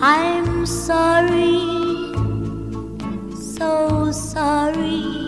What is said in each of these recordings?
I'm sorry, so sorry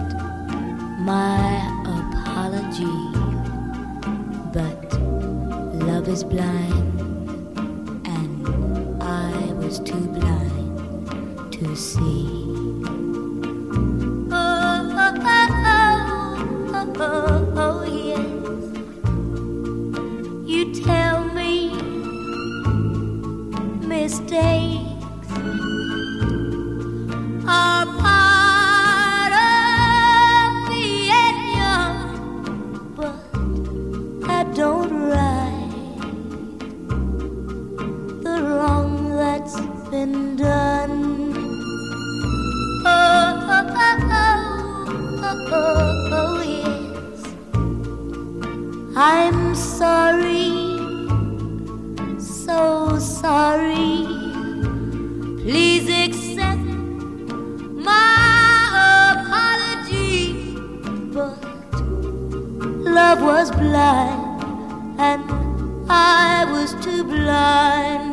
my apology. But love is blind, and I was too blind to see. Oh, oh, oh, oh, oh, oh, yes. You tell me mistakes been done. Oh, oh, oh, oh, oh, oh, yes. I'm sorry, so sorry. Please accept my apology. But love was blind, and I was too blind